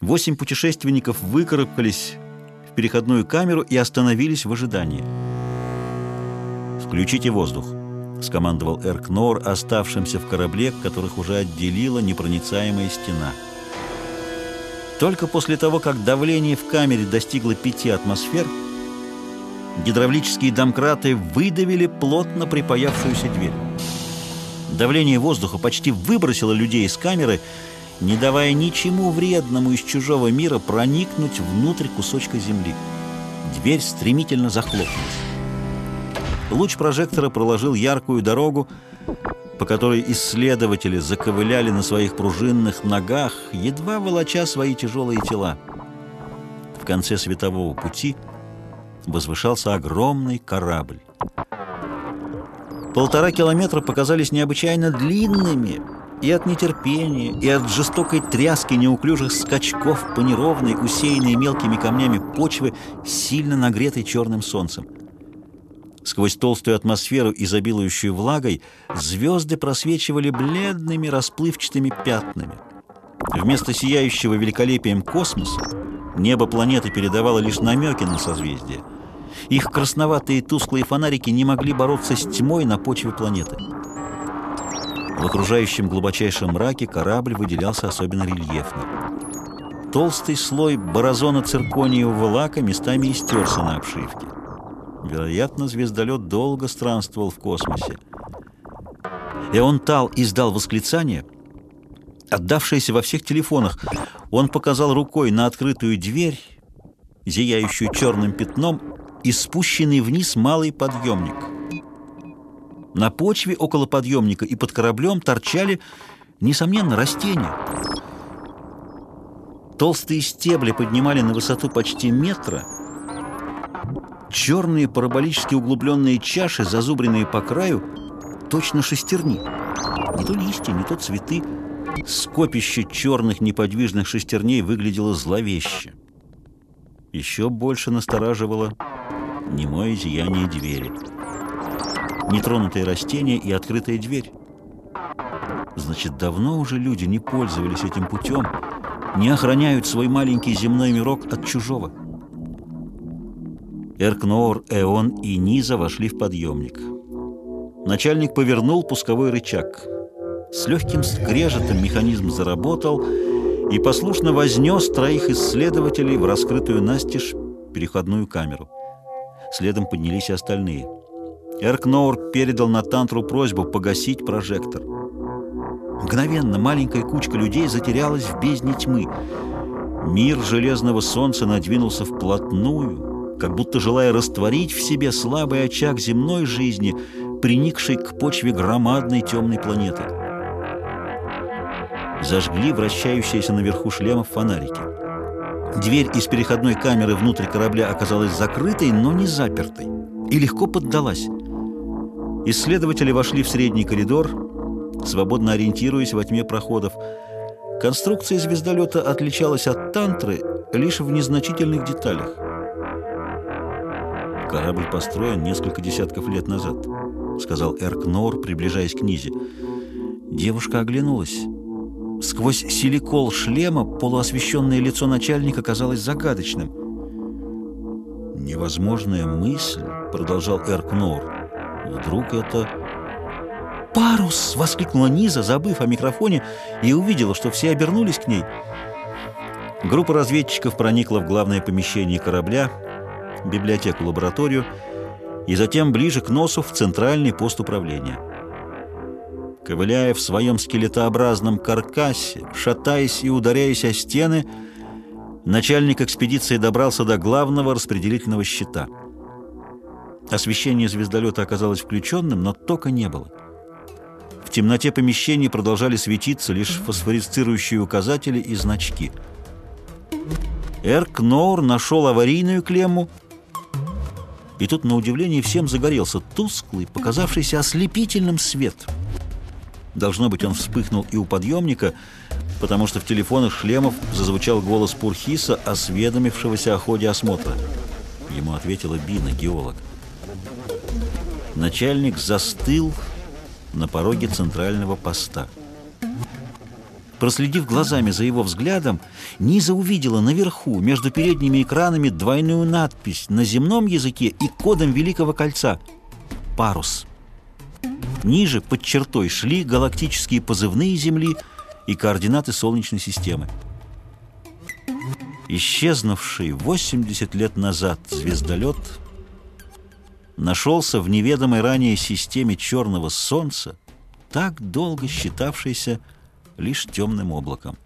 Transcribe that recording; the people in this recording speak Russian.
Восемь путешественников выкарабкались в переходную камеру и остановились в ожидании. «Включите воздух», — скомандовал Эркнор оставшимся в корабле, которых уже отделила непроницаемая стена. Только после того, как давление в камере достигло пяти атмосфер, гидравлические домкраты выдавили плотно припаявшуюся дверь. Давление воздуха почти выбросило людей из камеры, не давая ничему вредному из чужого мира проникнуть внутрь кусочка земли. Дверь стремительно захлопнулась. Луч прожектора проложил яркую дорогу, по которой исследователи заковыляли на своих пружинных ногах, едва волоча свои тяжелые тела. В конце светового пути возвышался огромный корабль. Полтора километра показались необычайно длинными и от нетерпения, и от жестокой тряски неуклюжих скачков по неровной, усеянной мелкими камнями почвы, сильно нагретой черным солнцем. Сквозь толстую атмосферу, изобилующую влагой, звезды просвечивали бледными расплывчатыми пятнами. Вместо сияющего великолепием космоса небо планеты передавало лишь намеки на созвездие – их красноватые тусклые фонарики не могли бороться с тьмой на почве планеты. В окружающем глубочайшем мраке корабль выделялся особенно рельефно. Толстый слой борозона циркониевого лака местами истерся на обшивке. Вероятно, звездолет долго странствовал в космосе. Эон Тал издал восклицание, отдавшееся во всех телефонах. Он показал рукой на открытую дверь, зияющую черным пятном, и спущенный вниз малый подъемник. На почве около подъемника и под кораблем торчали, несомненно, растения. Толстые стебли поднимали на высоту почти метра. Черные параболически углубленные чаши, зазубренные по краю, точно шестерни. Не то листья, не то цветы. Скопище черных неподвижных шестерней выглядело зловеще. Еще больше настораживало немое зияние двери. Нетронутые растения и открытая дверь. Значит, давно уже люди не пользовались этим путем, не охраняют свой маленький земной мирок от чужого. Эркноор, Эон и Низа вошли в подъемник. Начальник повернул пусковой рычаг. С легким скрежетом механизм заработал и послушно вознес троих исследователей в раскрытую настежь переходную камеру. Следом поднялись и остальные. Эркноур передал на Тантру просьбу погасить прожектор. Мгновенно маленькая кучка людей затерялась в бездне тьмы. Мир железного солнца надвинулся вплотную, как будто желая растворить в себе слабый очаг земной жизни, приникший к почве громадной темной планеты. Зажгли вращающиеся наверху шлемов фонарики. Дверь из переходной камеры внутрь корабля оказалась закрытой, но не запертой, и легко поддалась. Исследователи вошли в средний коридор, свободно ориентируясь во тьме проходов. Конструкция звездолета отличалась от «Тантры» лишь в незначительных деталях. «Корабль построен несколько десятков лет назад», — сказал Эрк Нор, приближаясь к Низе. Девушка оглянулась. Сквозь силикол шлема полуосвещенное лицо начальника казалось загадочным. «Невозможная мысль», — продолжал Эркнор. «Вдруг это...» «Парус!» — воскликнула Низа, забыв о микрофоне, и увидела, что все обернулись к ней. Группа разведчиков проникла в главное помещение корабля, библиотеку-лабораторию, и затем ближе к носу в центральный пост управления. Ковыляя в своем скелетообразном каркасе, шатаясь и ударяясь о стены, начальник экспедиции добрался до главного распределительного щита. Освещение звездолета оказалось включенным, но тока не было. В темноте помещений продолжали светиться лишь фосфорисцирующие указатели и значки. Эрк Ноур нашел аварийную клемму, и тут, на удивление, всем загорелся тусклый, показавшийся ослепительным свет — Должно быть, он вспыхнул и у подъемника, потому что в телефонах шлемов зазвучал голос Пурхиса, осведомившегося о ходе осмотра. Ему ответила Бина, геолог. Начальник застыл на пороге центрального поста. Проследив глазами за его взглядом, Низа увидела наверху, между передними экранами, двойную надпись на земном языке и кодом Великого Кольца «Парус». Ниже, под чертой, шли галактические позывные Земли и координаты Солнечной системы. Исчезнувший 80 лет назад звездолет нашелся в неведомой ранее системе черного Солнца, так долго считавшейся лишь темным облаком.